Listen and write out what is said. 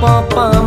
papa